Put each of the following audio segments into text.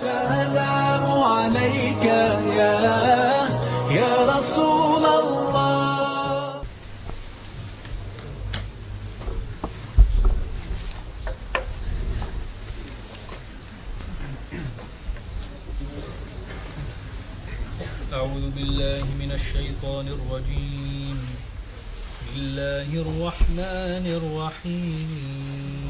السلام عليك يا يا رسول الله. أعوذ بالله من الشيطان الرجيم. بسم الله الرحمن الرحيم.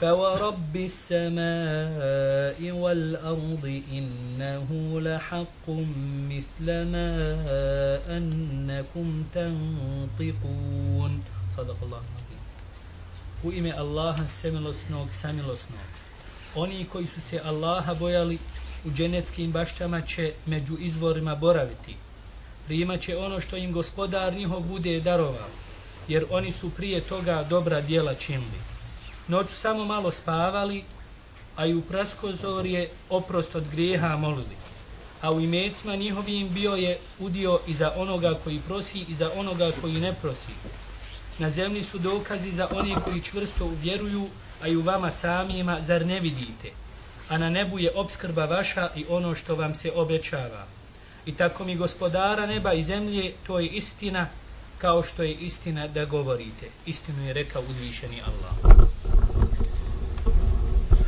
فورب السماء والأرض إنه لحق مثل ما أنكم تنطقون صدق الله العظيم U ime Allaha semilosnog, samilosnog. Oni koji su se Allaha bojali u dženeckim bašćama će među izvorima boraviti. Primat će ono što im gospodar njihov bude darovao, jer oni su prije toga dobra dijela činili. Noću samo malo spavali, a i u praskozorje oprost od grijeha molili. A u imecima njihovim bio je udio i za onoga koji prosi i za onoga koji ne prosi. Na zemlji su dokazi za one koji čvrsto uvjeruju, a i u vama samijima zar ne vidite? A na nebu je obskrba vaša i ono što vam se obećava. I tako mi gospodara neba i zemlje, to je istina, kao što je istina da govorite. Istinu je rekao uzvišeni Allah.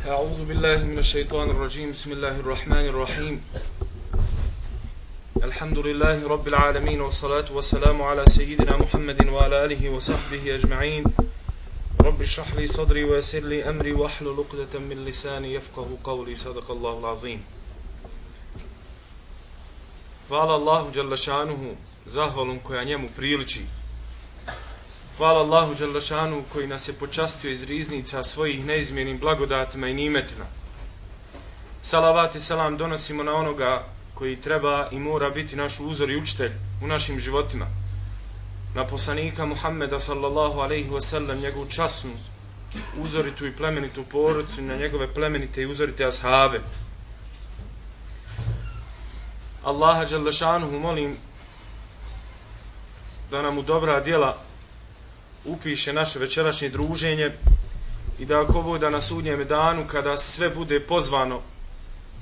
أعوذ بالله من الشيطان الرجيم بسم الله الرحمن الرحيم الحمد لله رب العالمين والصلاة والسلام على سيدنا محمد وعلى آله وصحبه أجمعين رب اشرح لي صدري ويسر لي أمري واحلل عقدة من لساني يفقه قولي صدق الله العظيم Hvala Allahu Đalešanuhu zahvalom koja njemu priliči. Hvala Allahu Đalešanu koji nas je počastio iz riznica svojih neizmjenim blagodatima i nimetima. Salavat i salam donosimo na onoga koji treba i mora biti naš uzor i učitelj u našim životima. Na poslanika Muhammeda sallallahu alaihi wasallam, njegovu časnu, uzoritu i plemenitu porodcu i na njegove plemenite i uzorite ashabe. Allaha Đalešanuhu molim da nam u dobra djela upiše naše večerašnje druženje i da ako voda na sudnjem danu kada sve bude pozvano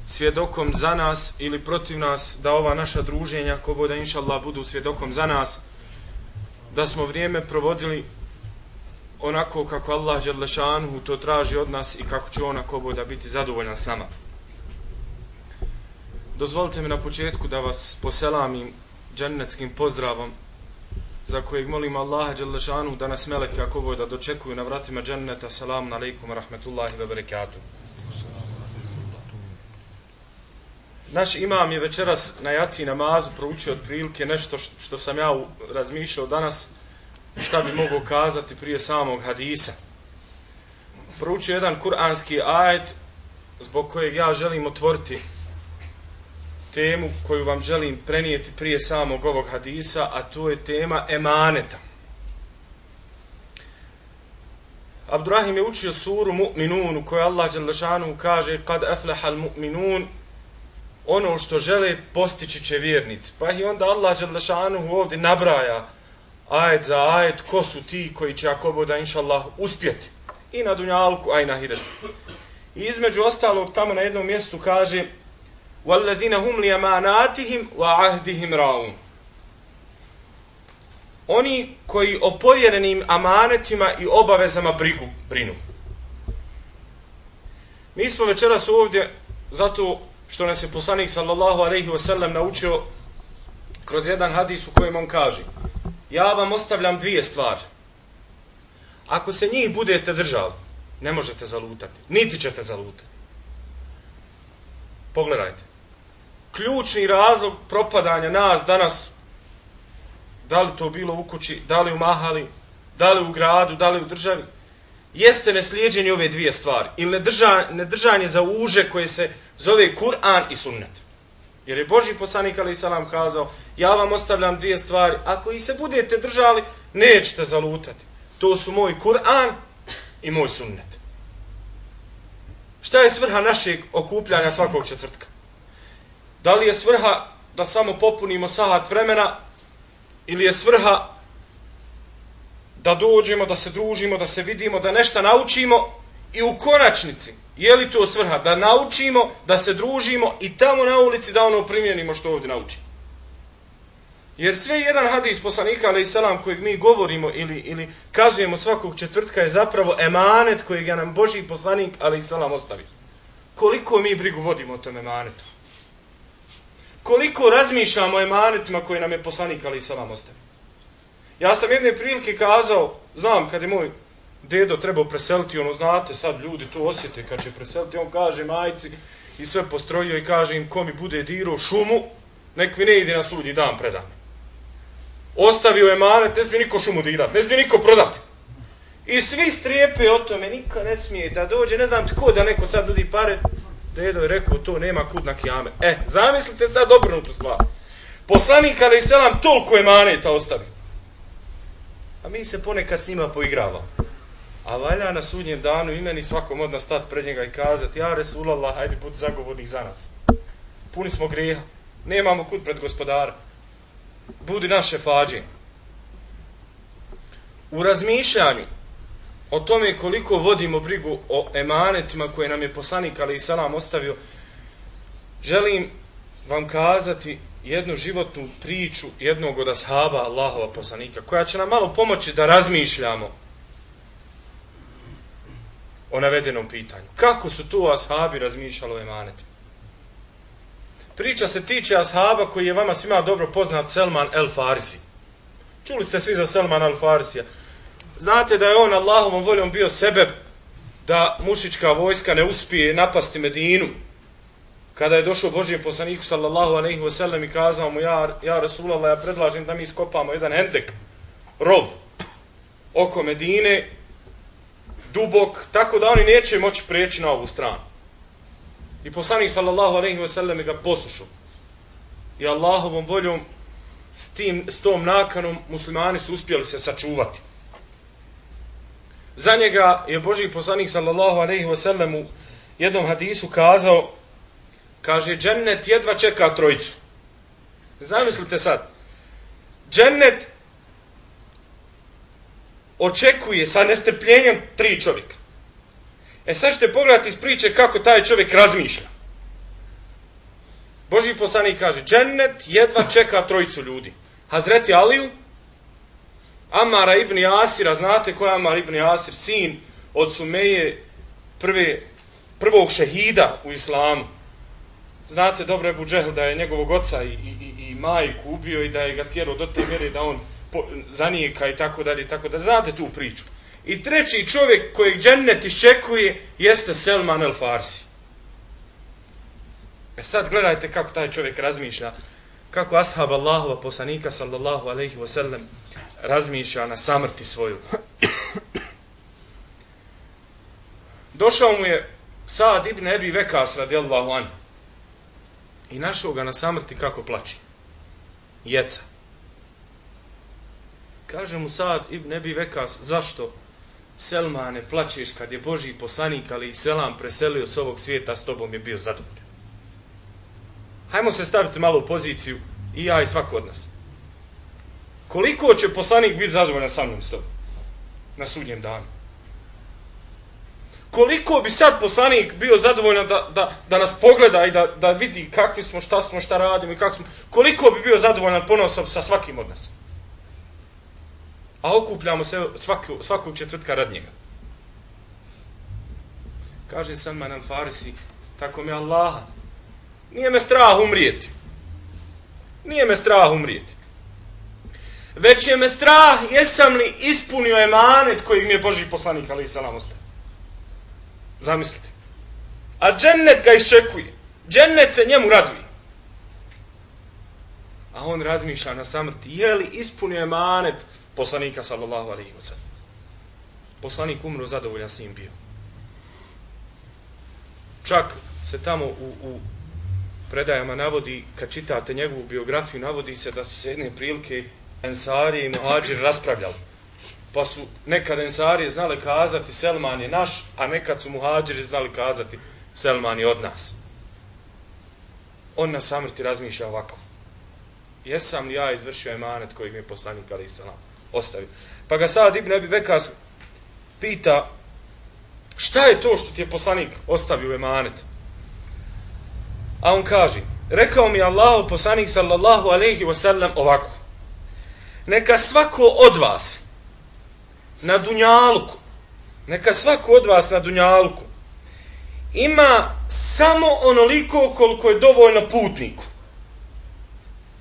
svjedokom za nas ili protiv nas da ova naša druženja ako voda inša Allah budu svjedokom za nas da smo vrijeme provodili onako kako Allah Đalešanuhu to traži od nas i kako će on ako biti zadovoljan s nama. Dozvolite mi na početku da vas poselamim džennetskim pozdravom za kojeg molim Allaha Đelešanu da nas meleke ako boj da dočekuju na vratima dženneta. Salamu alaikum rahmetullahi ve berekatuh. Naš imam je večeras na jaci namazu proučio otprilike nešto što sam ja razmišljao danas šta bi mogao kazati prije samog hadisa. Proučio jedan kuranski ajet zbog kojeg ja želim otvoriti temu koju vam želim prenijeti prije samog ovog hadisa, a to je tema emaneta. Abdurrahim je učio suru Mu'minun u kojoj Allah Đalešanu kaže kad aflahal mu'minun ono što žele postići će vjernici. Pa i onda Allah Đalešanu ovdje nabraja ajet za ajet ko su ti koji će ako boda inša Allah uspjeti. I na dunjalku, a i na hiretu. I između ostalog tamo na jednom mjestu kaže وَالَّذِينَ هُمْ لِيَمَانَاتِهِمْ وَعَهْدِهِمْ رَاُونَ Oni koji o povjerenim amanetima i obavezama brigu, brinu. Mi smo večeras ovdje zato što nas je poslanik sallallahu alaihi wa sallam naučio kroz jedan hadis u kojem on kaže Ja vam ostavljam dvije stvari. Ako se njih budete držali, ne možete zalutati. Niti ćete zalutati. Pogledajte. Ključni razlog propadanja nas danas, da li to bilo u kući, da li u mahali, da li u gradu, da li u državi, jeste neslijeđenje ove dvije stvari. Ili nedržanje, za uže koje se zove Kur'an i sunnet. Jer je Boži poslanik ali salam kazao, ja vam ostavljam dvije stvari, ako ih se budete držali, nećete zalutati. To su moj Kur'an i moj sunnet. Šta je svrha našeg okupljanja svakog četvrtka? Da li je svrha da samo popunimo sahat vremena ili je svrha da dođemo, da se družimo, da se vidimo, da nešto naučimo i u konačnici, je li to svrha? Da naučimo, da se družimo i tamo na ulici da ono primjenimo što ovdje naučimo. Jer sve jedan hadis poslanika, ali i salam, kojeg mi govorimo ili, ili kazujemo svakog četvrtka je zapravo emanet kojeg je nam Boži poslanik, ali i salam, ostavi. Koliko mi brigu vodimo o tom emanetu? Koliko razmišljamo o emanetima koje nam je poslanik, ali salam, ostavio. Ja sam jedne prilike kazao, znam kad je moj dedo trebao preseliti, ono znate sad ljudi to osjete kad će preseliti, on kaže majci i sve postrojio i kaže im ko mi bude diro šumu, nek mi ne ide na sudnji dan predan. Ostavio je manet, ne smije niko šumu dirat, ne smije niko prodati. I svi strijepe o tome, niko ne smije da dođe, ne znam tko da neko sad ljudi pare, dedo je rekao to nema kud na kijame. E, zamislite sad obrnutu stvar. Poslanik ali i selam, toliko je maneta ostavi. A mi se ponekad s njima poigravamo. A valja na sudnjem danu imeni svakom od nas stati pred njega i kazati Ja Resulallah, hajde budi zagovornik za nas. Puni smo grijeha. Nemamo kud pred gospodara. Budi naše fađe. U razmišljanju o tome koliko vodimo brigu o emanetima koje nam je poslanik Ali Salam ostavio, želim vam kazati jednu životnu priču jednog od ashaba Allahova poslanika, koja će nam malo pomoći da razmišljamo o navedenom pitanju. Kako su tu ashabi razmišljali o emanetima? Priča se tiče ashaba koji je vama svima dobro poznat Selman El Farsi. Čuli ste svi za Selman El Farsija. Znate da je on Allahovom voljom bio sebeb da mušička vojska ne uspije napasti Medinu. Kada je došao Božijem poslaniku sallallahu alaihi wasallam i kazao mu ja, ja Rasulallah, ja predlažem da mi iskopamo jedan hendek, rov, oko Medine, dubok, tako da oni neće moći prijeći na ovu stranu. I poslanik sallallahu alejhi ve sellem ga poslušao. I Allahovom voljom s tim s tom nakanom muslimani su uspjeli se sačuvati. Za njega je Boži poslanik sallallahu alaihi ve sellem u jednom hadisu kazao kaže džennet jedva čeka trojicu. Zamislite sad. Džennet očekuje sa nestrpljenjem tri čovjeka. E sad ćete pogledati iz priče kako taj čovjek razmišlja. Boži poslanik kaže, džennet jedva čeka trojicu ljudi. Hazreti Aliju, Amara ibn Jasira, znate ko je Amar ibn Jasir, sin od Sumeje, prve, prvog šehida u islamu. Znate dobro Ebu Džehl da je njegovog oca i, i, i majku ubio i da je ga tjerao do te mjere da on zanijeka i tako dalje i tako dalje. znate tu priču. I treći čovjek kojeg džennet iščekuje jeste Selman el Farsi. E sad gledajte kako taj čovjek razmišlja, kako ashab Allahova poslanika sallallahu alaihi wa sallam razmišlja na samrti svoju. Došao mu je Sad ibn Ebi Vekas radijallahu an i našao ga na samrti kako plaći. Jeca. Kaže mu Sad ibn Ebi Vekas, zašto? Selmane, plaćeš kad je Boži poslanik, ali i Selam preselio s ovog svijeta, s tobom je bio zadovoljan. Hajmo se staviti malo u poziciju, i ja i svako od nas. Koliko će poslanik biti zadovoljan sa mnom s tobom? Na sudnjem danu. Koliko bi sad poslanik bio zadovoljan da, da, da nas pogleda i da, da vidi kakvi smo, šta smo, šta radimo i kako smo. Koliko bi bio zadovoljan ponosom sa svakim od nas? a okupljamo se svaku, svakog četvrtka rad njega. Kaže Salman al-Farisi, tako mi Allaha, nije me strah umrijeti. Nije me strah umrijeti. Već je me strah, jesam li ispunio emanet koji mi je Boži poslanik, ali i salam ostavio. Zamislite. A džennet ga iščekuje. Džennet se njemu raduje. A on razmišlja na samrti, je li ispunio emanet poslanika, sallallahu alaihi wa sallam. Poslanik umro, zadovoljan s njim bio. Čak se tamo u, u predajama navodi, kad čitate njegovu biografiju, navodi se da su se jedne prilike Ensari i Muhađir raspravljali. Pa su nekad Ensari znali kazati Selman je naš, a nekad su Muhađiri znali kazati Selman je od nas. On na samrti razmišlja ovako. Jesam li ja izvršio emanet koji mi je poslanik Ali Isalam ostavio? Pa ga sad Ibn Abi Vekas pita šta je to što ti je poslanik ostavio emanet? A on kaže, rekao mi Allah, poslanik sallallahu alaihi wasallam ovako. Neka svako od vas na dunjalku, neka svako od vas na dunjalku ima samo onoliko koliko je dovoljno putniku,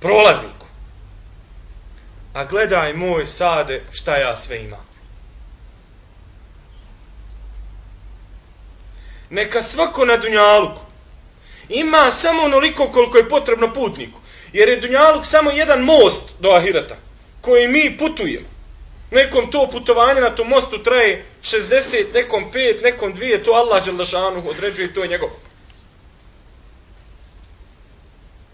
prolazniku. A gledaj moj sade šta ja sve imam. Neka svako na dunjalku ima samo onoliko koliko je potrebno putniku. Jer je dunjaluk samo jedan most do ahirata koji mi putujemo. Nekom to putovanje na tom mostu traje 60, nekom 5, nekom 2, to Allah Đelešanu određuje i to je njegov.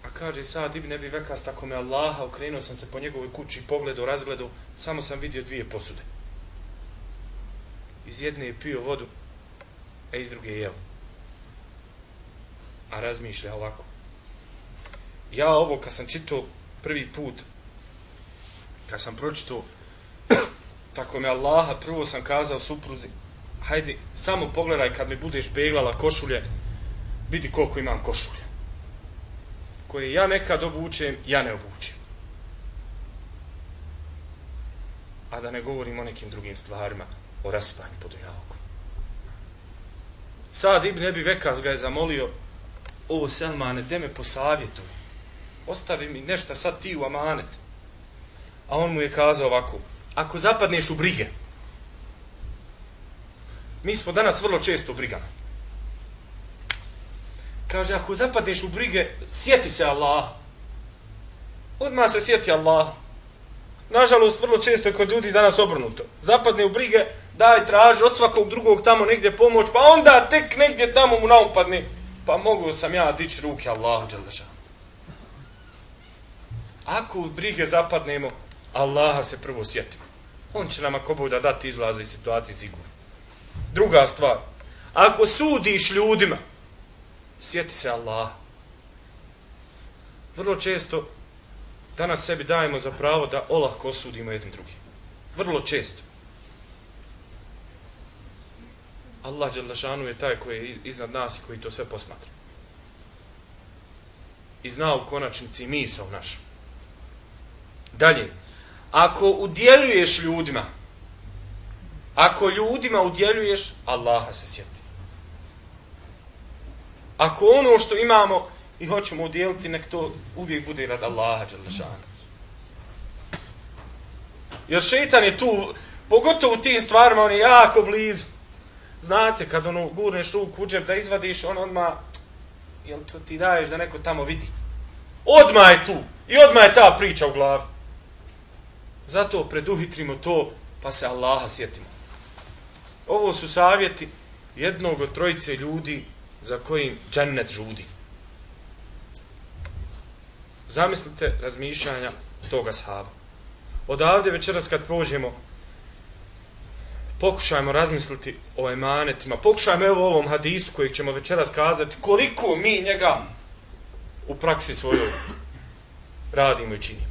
A kaže sad Ibn Ebi Vekas, tako me Allaha, okrenuo sam se po njegovoj kući, pogledao, razgledao, samo sam vidio dvije posude. Iz jedne je pio vodu, a iz druge je jeo. A razmišlja ovako. Ja ovo, kad sam čitao prvi put, kad sam pročito, tako me Allaha, prvo sam kazao supruzi, hajde, samo pogledaj kad mi budeš peglala košulje, vidi koliko imam košulje. Koje ja nekad obučem, ja ne obučem. A da ne govorim o nekim drugim stvarima, o raspanju pod ujavkom. Sad Ibn Ebi Vekas ga je zamolio, o Selmane, de me posavjetuj. Ostavi mi nešto sad ti u amanet. A on mu je kazao ovako, ako zapadneš u brige, mi smo danas vrlo često u brigama. Kaže, ako zapadneš u brige, sjeti se Allah. Odmah se sjeti Allah. Nažalost, vrlo često je kod ljudi danas obrnuto. Zapadne u brige, daj, traži od svakog drugog tamo negdje pomoć, pa onda tek negdje tamo mu naupadne. Pa mogu sam ja dići ruke Allahu Đaleša. Ako u brige zapadnemo, Allaha se prvo sjetimo. On će nam ako bude dati izlaze iz situacije sigurno. Druga stvar. Ako sudiš ljudima, sjeti se Allaha. Vrlo često danas sebi dajemo za pravo da olahko osudimo jednim drugim. Vrlo često. Allah Đalešanu je taj koji je iznad nas i koji to sve posmatra. I zna u konačnici misao našu. Dalje, ako udjeljuješ ljudima, ako ljudima udjeljuješ, Allaha se sjeti. Ako ono što imamo i hoćemo udjeliti, nek to uvijek bude rad Allaha Đalešana. Jer šeitan je tu, pogotovo u tim stvarima, on je jako blizu. Znate, kad ono gurneš ruku u džep da izvadiš, on odmah, jel to ti daješ da neko tamo vidi? Odma je tu. I odma je ta priča u glavi. Zato preduhitrimo to, pa se Allaha sjetimo. Ovo su savjeti jednog od trojice ljudi za kojim džennet žudi. Zamislite razmišljanja toga sahaba. Odavde večeras kad prođemo, pokušajmo razmisliti o emanetima, pokušajmo evo ovom hadisu kojeg ćemo večeras kazati, koliko mi njega u praksi svojoj radimo i činimo.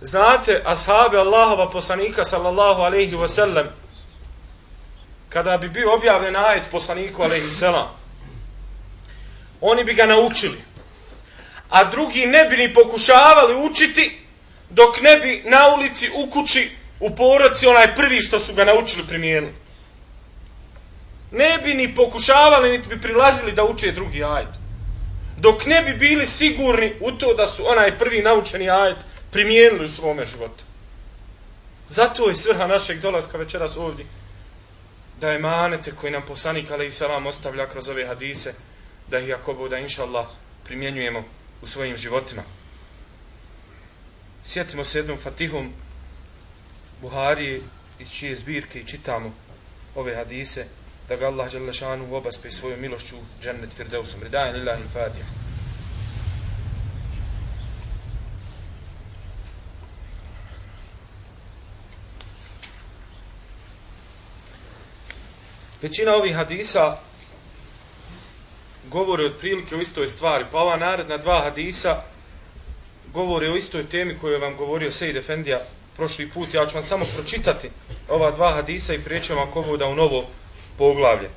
Znate, ashabi Allahova poslanika sallallahu alaihi wa sallam, kada bi bio objavljen ajet poslaniku alaihi sallam, oni bi ga naučili. A drugi ne bi ni pokušavali učiti dok ne bi na ulici u kući u porodci onaj prvi što su ga naučili primijenili. Ne bi ni pokušavali, niti bi prilazili da uče drugi ajet. Dok ne bi bili sigurni u to da su onaj prvi naučeni ajet primijenili u svome životu. Zato je svrha našeg dolaska večeras ovdje da je manete koji nam poslanik ali i salam ostavlja kroz ove hadise da ih ako bude inša Allah primjenjujemo u svojim životima. Sjetimo se jednom fatihom Buharije iz čije zbirke i čitamo ove hadise da ga Allah Đalešanu obaspe svojom milošću džennet firdeusom. Ridajan lillahi fatiha. Većina ovih hadisa govori otprilike o istoj stvari, pa ova naredna dva hadisa govori o istoj temi koju je vam govorio Sejid Efendija prošli put. Ja ću vam samo pročitati ova dva hadisa i prijeću vam ako da u novo poglavlje.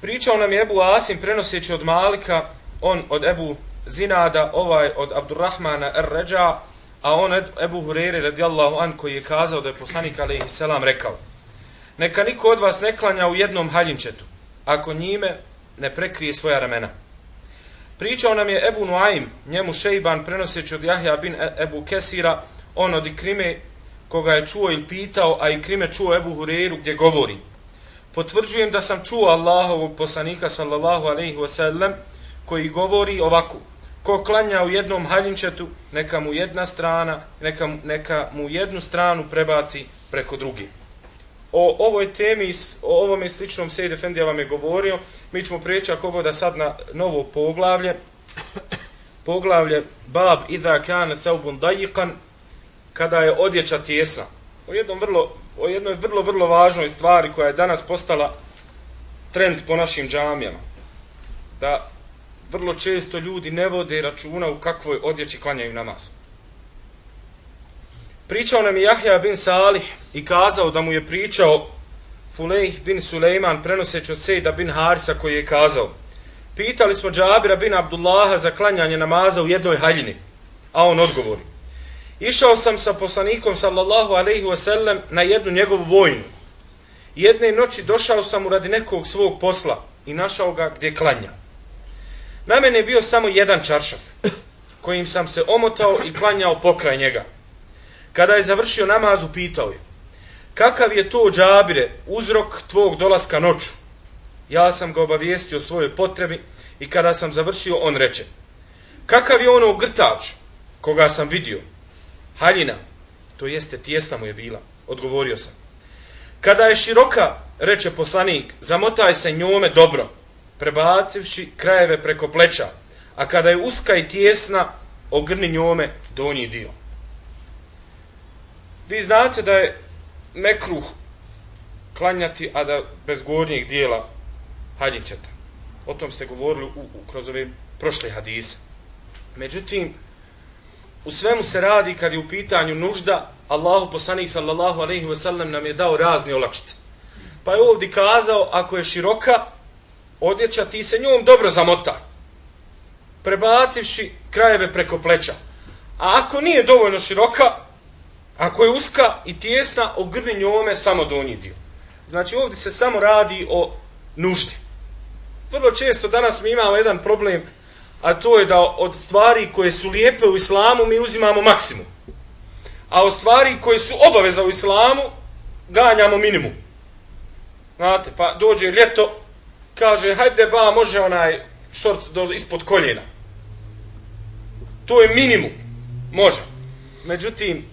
Pričao nam je Ebu Asim prenoseći od Malika, on od Ebu Zinada, ovaj od Abdurrahmana Ar-Ređa, a on Ebu Hurere radijallahu an koji je kazao da je poslanik alaihi selam rekao Neka niko od vas ne klanja u jednom haljinčetu, ako njime ne prekrije svoja ramena. Pričao nam je Ebu Nuaim, njemu Šejban, prenoseći od Jahja bin e- Ebu Kesira, on od Ikrime, koga je čuo ili pitao, a Ikrime čuo Ebu Hureyru gdje govori. Potvrđujem da sam čuo Allahovog poslanika, sallallahu alaihi wasallam, koji govori ovako. Ko klanja u jednom haljinčetu, neka mu jedna strana, neka, neka mu jednu stranu prebaci preko druge o ovoj temi, o ovom i sličnom Sejid Efendija vam je govorio. Mi ćemo prijeći ako da sad na novo poglavlje. Poglavlje Bab Iza kana Seubun Dajikan kada je odjeća tjesna. O, jednom vrlo, o jednoj vrlo, vrlo važnoj stvari koja je danas postala trend po našim džamijama. Da vrlo često ljudi ne vode računa u kakvoj odjeći klanjaju namaz. Pričao nam je Jahja bin Salih i kazao da mu je pričao Fulejh bin Sulejman prenoseći od Sejda bin Harisa koji je kazao Pitali smo Džabira bin Abdullaha za klanjanje namaza u jednoj haljini, a on odgovori Išao sam sa poslanikom sallallahu alaihi wasallam na jednu njegovu vojnu. Jedne noći došao sam u radi nekog svog posla i našao ga gdje klanja. Na mene je bio samo jedan čaršaf kojim sam se omotao i klanjao pokraj njega. Kada je završio namaz, upitao je, kakav je to džabire uzrok tvog dolaska noću? Ja sam ga obavijestio o svojoj potrebi i kada sam završio, on reče, kakav je ono grtač koga sam vidio? Haljina, to jeste tjesna mu je bila, odgovorio sam. Kada je široka, reče poslanik, zamotaj se njome dobro, prebacivši krajeve preko pleća, a kada je uska i tjesna, ogrni njome donji dio. Vi znate da je mekruh klanjati, a da bez gornjeg dijela haljinčeta. O tom ste govorili u, u, kroz ove prošle hadise. Međutim, u svemu se radi kad je u pitanju nužda, Allahu poslanik sallallahu alaihi wasallam nam je dao razne olakšice. Pa je ovdje kazao, ako je široka odjeća, ti se njom dobro zamota. Prebacivši krajeve preko pleća. A ako nije dovoljno široka, Ako je uska i tijesna, ogrni njome samo donji dio. Znači ovdje se samo radi o nuždi. Vrlo često danas mi imamo jedan problem, a to je da od stvari koje su lijepe u islamu mi uzimamo maksimum. A od stvari koje su obaveza u islamu ganjamo minimum. Znate, pa dođe ljeto, kaže, hajde ba, može onaj šorc do, ispod koljena. To je minimum. Može. Međutim,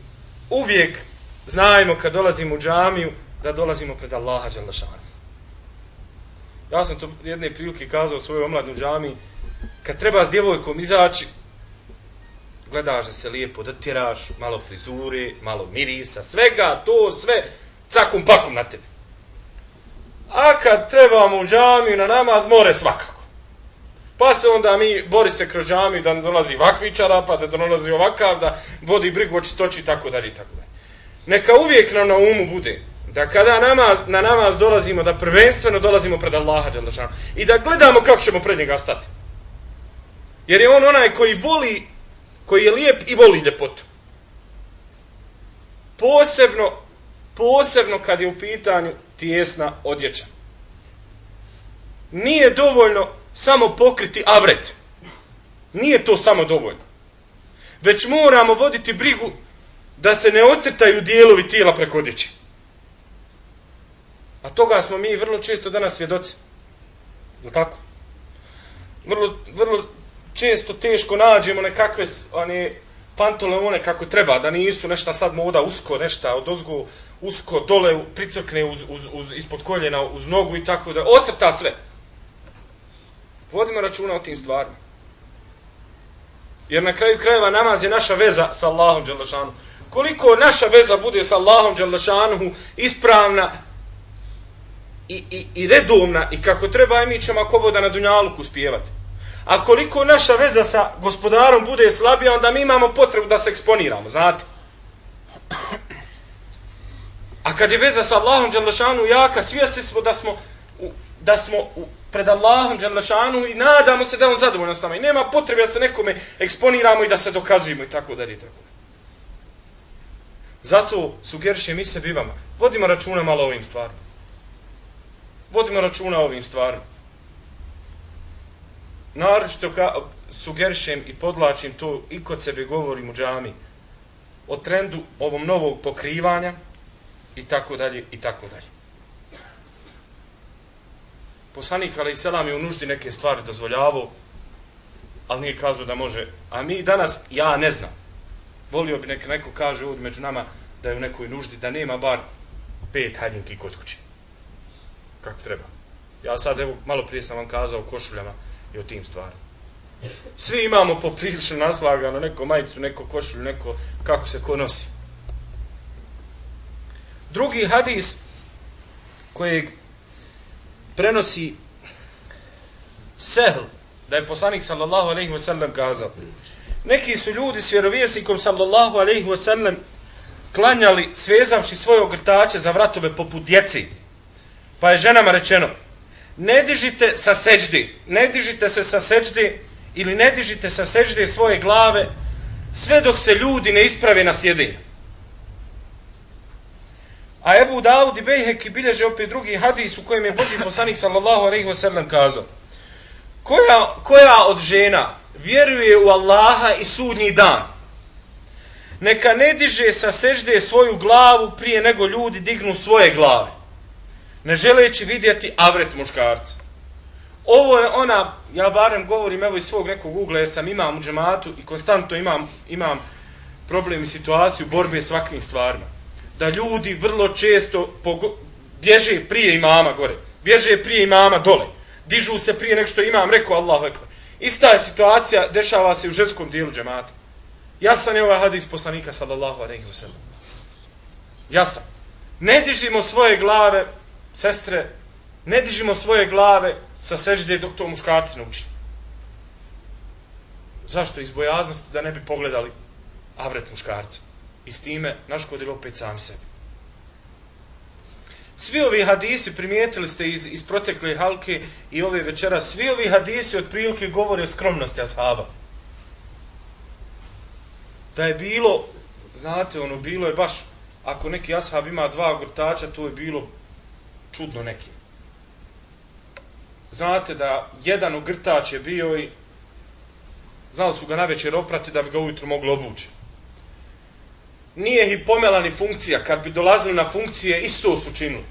uvijek znajmo kad dolazimo u džamiju da dolazimo pred Allaha Đalešana. Ja sam to jedne prilike kazao svojoj omladnoj džamiji, kad treba s djevojkom izaći, gledaš da se lijepo dotiraš, malo frizure, malo mirisa, svega, to sve, cakum pakum na tebi. A kad trebamo u džamiju na namaz, more svakako. Pa se onda mi bori se kroz džamiju da ne dolazi vakvičara, pa da dolazi ovakav, da vodi brigu očistoći i tako dalje i tako dalje. Neka uvijek nam na umu bude da kada namaz, na namaz dolazimo, da prvenstveno dolazimo pred Allaha Đalešanu i da gledamo kako ćemo pred njega stati. Jer je on onaj koji voli, koji je lijep i voli ljepotu. Posebno, posebno kad je u pitanju tijesna odjeća. Nije dovoljno samo pokriti avret. Nije to samo dovoljno. već moramo voditi brigu da se ne ocrtaju dijelovi tijela preko odjeće. A toga smo mi vrlo često danas svjedoci. Je tako? Vrlo, vrlo često teško nađemo nekakve one, pantolone kako treba, da nisu nešto sad moda usko, nešto od ozgu usko, dole pricrkne uz, uz, uz, ispod koljena, uz nogu i tako da, ocrta sve. Vodimo računa o tim stvarima. Jer na kraju krajeva namaz je naša veza sa Allahom Đalešanu. Koliko naša veza bude sa Allahom Đalešanu ispravna i, i, i redovna i kako treba, mi ćemo ako boda na Dunjaluku uspijevati. A koliko naša veza sa gospodarom bude slabija, onda mi imamo potrebu da se eksponiramo, znate. A kad je veza sa Allahom Đalešanu jaka, svijesti smo da smo, da smo u, pred Allahom Đalešanu i nadamo se da on zadovoljno s nama. I nema potrebe da se nekome eksponiramo i da se dokazujemo i tako dalje. i Tako. dalje. Zato sugerišem i se bivama. Vodimo računa malo ovim stvarima. Vodimo računa ovim stvarima naročito ka, sugerišem i podlačim to i kod sebe govorim u džami o trendu ovom novog pokrivanja i tako dalje i tako dalje. Poslanik Ali Selam je u nuždi neke stvari dozvoljavao, ali nije kazao da može. A mi danas, ja ne znam, volio bi nek neko kaže ovdje među nama da je u nekoj nuždi, da nema bar pet haljinki kod kuće. Kako treba. Ja sad, evo, malo prije sam vam kazao o košuljama, i o tim stvarima. Svi imamo poprilično naslagano neko majicu, neko košulju, neko kako se ko nosi. Drugi hadis kojeg prenosi Sehl, da je poslanik sallallahu alaihi wa sallam kazao. Neki su ljudi s vjerovjesnikom sallallahu alaihi wa sallam klanjali svezavši svoje ogrtače za vratove poput djeci. Pa je ženama rečeno, ne dižite sa seđdi, ne dižite se sa seđdi ili ne dižite sa seđde svoje glave sve dok se ljudi ne isprave na sjedenju. A Ebu Dawud i Bejheki bilježe opet drugi hadis u kojem je Boži poslanik sallallahu alaihi wa sallam kazao koja, koja od žena vjeruje u Allaha i sudnji dan neka ne diže sa sežde svoju glavu prije nego ljudi dignu svoje glave ne želeći vidjeti avret muškarca. Ovo je ona, ja barem govorim evo iz svog nekog ugla, jer sam imam u džematu i konstantno imam, imam problem i situaciju borbe s ovakvim stvarima. Da ljudi vrlo često bježe prije imama gore, bježe prije imama dole, dižu se prije nek što imam, rekao Allahu ekvar. Ista je situacija, dešava se u ženskom dijelu džemata. Jasan je ovaj hadis poslanika sallallahu alaihi wa sallam. Jasan. Ne dižimo svoje glave sestre, ne dižimo svoje glave sa sežde dok to muškarci ne učinu. Zašto? Iz bojaznosti da ne bi pogledali avret muškarca. I s time naškodili opet sam sebi. Svi ovi hadisi, primijetili ste iz, iz protekle halke i ove večera, svi ovi hadisi od prilike govore o skromnosti ashaba. Da je bilo, znate, ono, bilo je baš, ako neki ashab ima dva grtača, to je bilo čudno neki. Znate da jedan ogrtač je bio i znali su ga na večer oprati da bi ga ujutru mogli obući. Nije ih pomela ni funkcija. Kad bi dolazili na funkcije, isto su činili.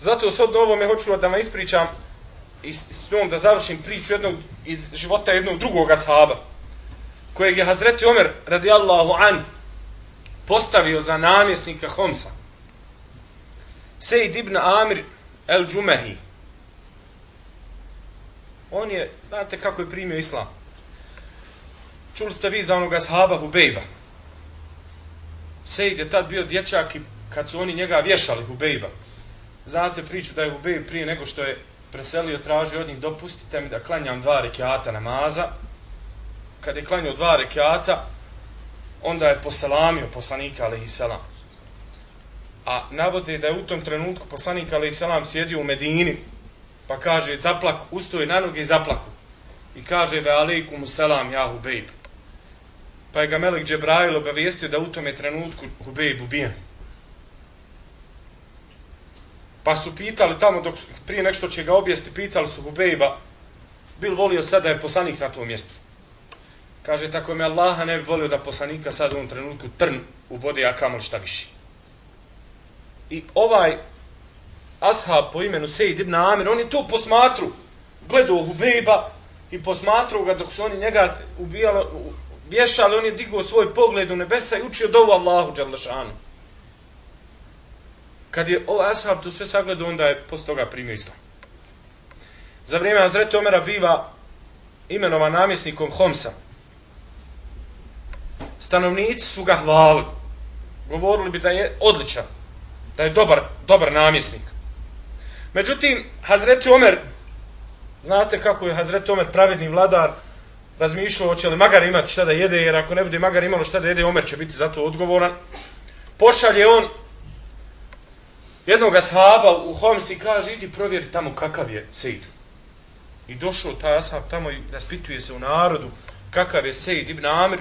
Zato s na ovome hoću da vam ispričam i s njom da završim priču jednog iz života jednog drugog ashaba kojeg je Hazreti Omer radijallahu an postavio za namjesnika Homsa. Sejid ibn Amir el Džumehi. On je, znate kako je primio islam. Čuli ste vi za onoga sahaba Hubejba. Sejd je tad bio dječak i kad su oni njega vješali Hubejba. Znate priču da je Hubejb prije nego što je preselio, tražio od njih, dopustite mi da klanjam dva rekiata namaza. Kad je klanjao dva rekiata, onda je poselamio poslanika, alaihi selam. a navode da je u tom trenutku poslanik Ali selam, sjedio u Medini, pa kaže, zaplak, ustoje na noge i zaplaku. I kaže, ve alaikum selam, ja Hubejb. Pa je ga Melek Džebrail obavijestio da u tome trenutku Hubejb ubijen. Pa su pitali tamo, dok prije nešto će ga objesti, pitali su Hubejba, bil volio sad da je poslanik na tom mjestu. Kaže, tako me Allaha ne bi volio da poslanika sad u ovom trenutku trn u bode, a kamol šta više. I ovaj ashab po imenu Sejid ibn Amir, on je to posmatru, gledao Hubejba i posmatru ga dok su oni njega ubijali, vješali, on je digao svoj pogled u nebesa i učio dovu Allahu Đalešanu. Kad je ovaj ashab to sve sagledao, onda je posto toga primio islam. Za vrijeme Hazreti Omera biva imenovan namjesnikom Homsa. Stanovnici su ga hvalili. Govorili bi da je odličan, da je dobar, dobar namjesnik. Međutim, Hazreti Omer, znate kako je Hazreti Omer pravedni vladar, razmišljao hoće li Magar imati šta da jede, jer ako ne bude Magar imalo šta da jede, Omer će biti zato odgovoran. Pošalje on jednog ashaba u Homs i kaže, idi provjeri tamo kakav je Sejid. I došao taj ashab tamo i raspituje se u narodu kakav je Sejid ibn Amir.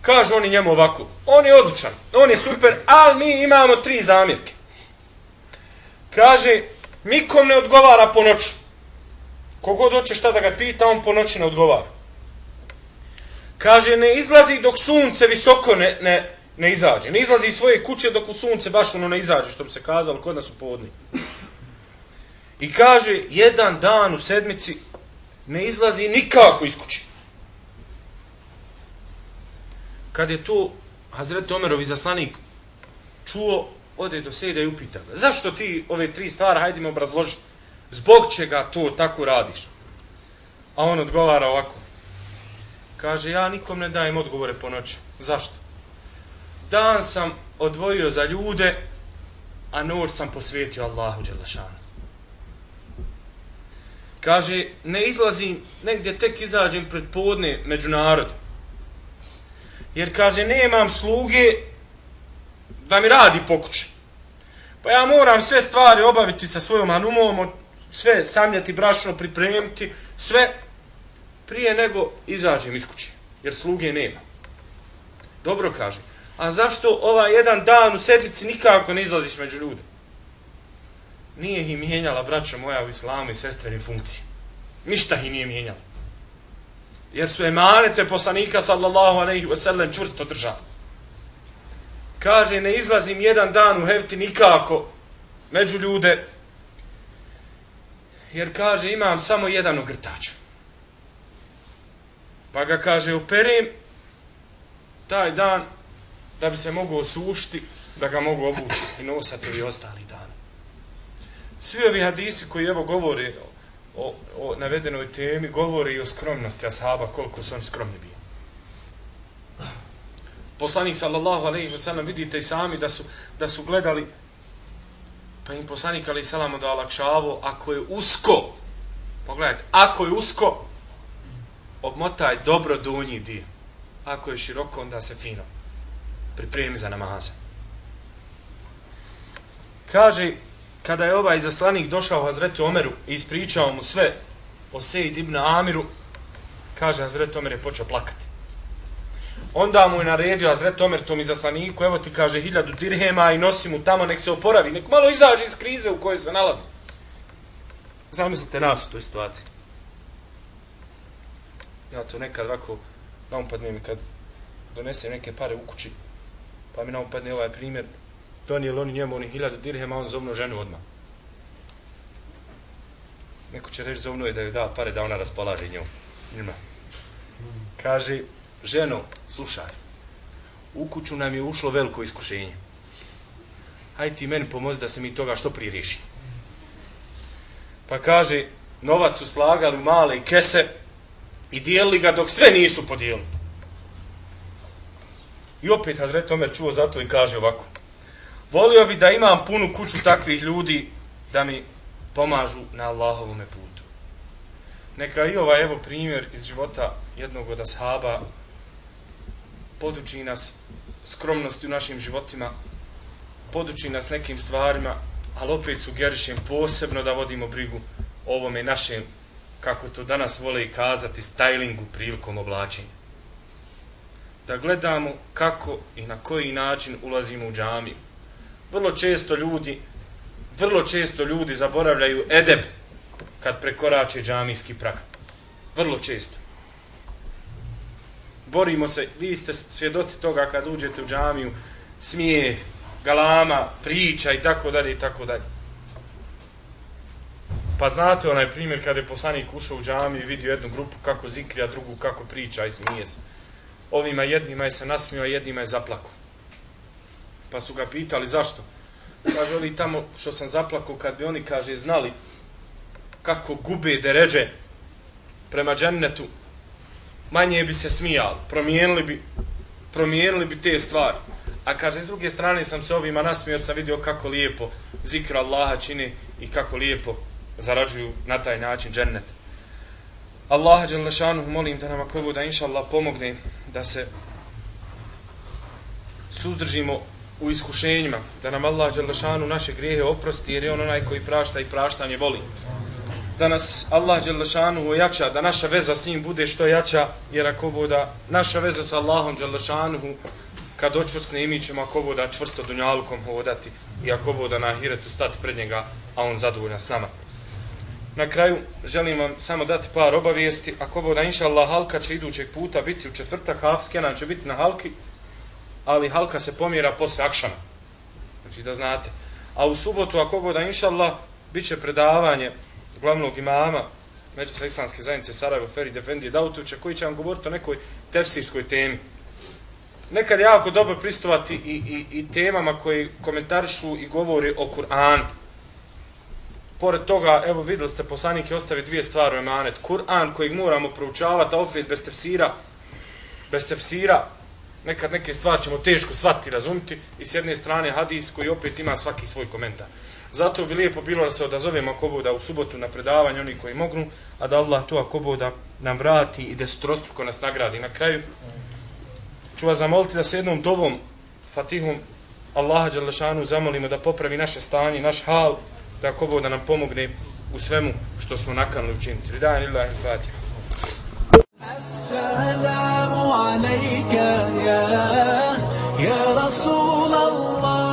Kaže oni njemu ovako, on je odličan, on je super, ali mi imamo tri zamjerke. Kaže, nikom ne odgovara po noću. Kogod hoće šta da ga pita, on po noći ne odgovara. Kaže, ne izlazi dok sunce visoko ne, ne, ne izađe. Ne izlazi iz svoje kuće dok u sunce baš ono ne izađe, što bi se kazalo kod nas u podni. I kaže, jedan dan u sedmici ne izlazi nikako iz kuće. Kad je to Hazret Omerov izaslanik čuo, ode do sejda i upita ga, zašto ti ove tri stvari, hajde mi obrazloži, zbog čega to tako radiš? A on odgovara ovako, kaže, ja nikom ne dajem odgovore po noći. Zašto? Dan sam odvojio za ljude, a noć sam posvetio Allahu Đelešanu. Kaže, ne izlazim, negdje tek izađem pred podne među narod. Jer kaže, nemam sluge da mi radi pokuće. Pa ja moram sve stvari obaviti sa svojom anumom, sve samljati, brašno, pripremiti, sve prije nego izađem iz kuće. Jer sluge nema. Dobro kaže. A zašto ovaj jedan dan u sedmici nikako ne izlaziš među ljude? Nije ih mijenjala, braća moja, u islamu i sestreni funkcije. Ništa ih nije mijenjala. Jer su emanete poslanika, sallallahu alaihi wasallam, čvrsto držali. Kaže, ne izlazim jedan dan u hefti nikako među ljude, jer kaže, imam samo jedan ogrtač. Pa ga kaže, operim taj dan da bi se mogu osušiti, da ga mogu obući i nosati i ostali dan. Svi ovi hadisi koji evo govore o, o navedenoj temi, govore i o skromnosti ashaba, koliko su oni skromni bili. Poslanik sallallahu alejhi ve sellem vidite i sami da su da su gledali pa im poslanik alejhi selam da olakšavo ako je usko pogledajte ako je usko obmotaj dobro donji dio ako je široko onda se fino pripremi za namaze. Kaže, kada je ovaj zaslanik došao Hazretu Omeru i ispričao mu sve o Sejid ibn Amiru, kaže, Hazret Omer je počeo plakati. Onda mu je naredio Hazret Omer tom izaslaniku, evo ti kaže hiljadu dirhema i nosi mu tamo, nek se oporavi, nek malo izađe iz krize u kojoj se nalazi. Zamislite nas u toj situaciji. Ja to nekad ovako mi kad donesem neke pare u kući, pa mi naumpadne ovaj primjer, donijeli oni njemu oni hiljadu dirhema, on zovno ženu odmah. Neko će reći zovno je da joj da pare da ona raspolaže njom. Njima. Kaže, ženo, slušaj, u kuću nam je ušlo veliko iskušenje. Hajde ti meni pomozi da se mi toga što prije riješi. Pa kaže, novac su slagali u male kese i dijelili ga dok sve nisu podijelili. I opet Hazreti Omer čuo zato i kaže ovako. Volio bi da imam punu kuću takvih ljudi da mi pomažu na Allahovom putu. Neka i ovaj evo primjer iz života jednog od ashaba poduči nas skromnosti u našim životima, poduči nas nekim stvarima, ali opet sugerišem posebno da vodimo brigu o ovome našem, kako to danas vole i kazati, stylingu prilikom oblačenja. Da gledamo kako i na koji način ulazimo u džamiju. Vrlo često ljudi, vrlo često ljudi zaboravljaju edeb kad prekorače džamijski prak. Vrlo često. borimo se, vi ste svjedoci toga kad uđete u džamiju, smije, galama, priča i tako dalje i tako dalje. Pa znate onaj primjer kada je poslanik ušao u džamiju i vidio jednu grupu kako zikri, a drugu kako priča i smije se. Ovima jednima je se nasmio, a jednima je zaplako. Pa su ga pitali zašto. Kaže, oni tamo što sam zaplako kad bi oni, kaže, znali kako gube deređe prema džennetu, manje bi se smijali, promijenili bi, promijenili bi te stvari. A kaže, s druge strane sam se ovima nasmio, jer sam vidio kako lijepo zikra Allaha čini i kako lijepo zarađuju na taj način džennet. Allaha Đalešanu molim da nam ako bude, inša Allah, pomogne da se suzdržimo u iskušenjima, da nam Allah Đelešanu naše grijehe oprosti, jer je on onaj koji prašta i praštanje voli. Da nas Allah Đelešanu ojača, da naša veza s njim bude što jača, jer ako da naša veza sa Allahom Đalešanu, kad očvrsne i mi ćemo ako da čvrsto dunjalukom hodati i ako da na ahiretu stati pred njega, a on zadovoljan s nama. Na kraju želim vam samo dati par obavijesti. Ako bude, inša Allah, halka će idućeg puta biti u četvrtak, Hafskenan će biti na halki, ali halka se pomjera posle akšana. Znači da znate. A u subotu, ako bude, inša Allah, bit će predavanje glavnog imama Međusa islamske zajednice Sarajevo Feri Defendije Dautovića, koji će vam govoriti o nekoj tefsirskoj temi. Nekad jako dobro pristovati i, i, i temama koji komentarišu i govori o Kur'anu pored toga, evo videli ste, poslanik je ostavi dvije stvari u emanet. Kur'an kojeg moramo proučavati, a opet bez tefsira, bez tefsira, nekad neke stvari ćemo teško shvatiti, razumiti, i s jedne strane hadis koji opet ima svaki svoj komentar. Zato bi lijepo bilo da se odazovemo ako boda u subotu na predavanje, oni koji mogu, a da Allah to ako boda nam vrati i da strostruko nas nagradi. Na kraju ću vas zamoliti da se jednom dovom Fatihom Allaha Đalešanu zamolimo da popravi naše stanje, naš hal, da ko da nam pomogne u svemu što smo nakanuli učiniti. Ridan illahi fatiha. Assalamu alaikum ya, ya Rasulallah.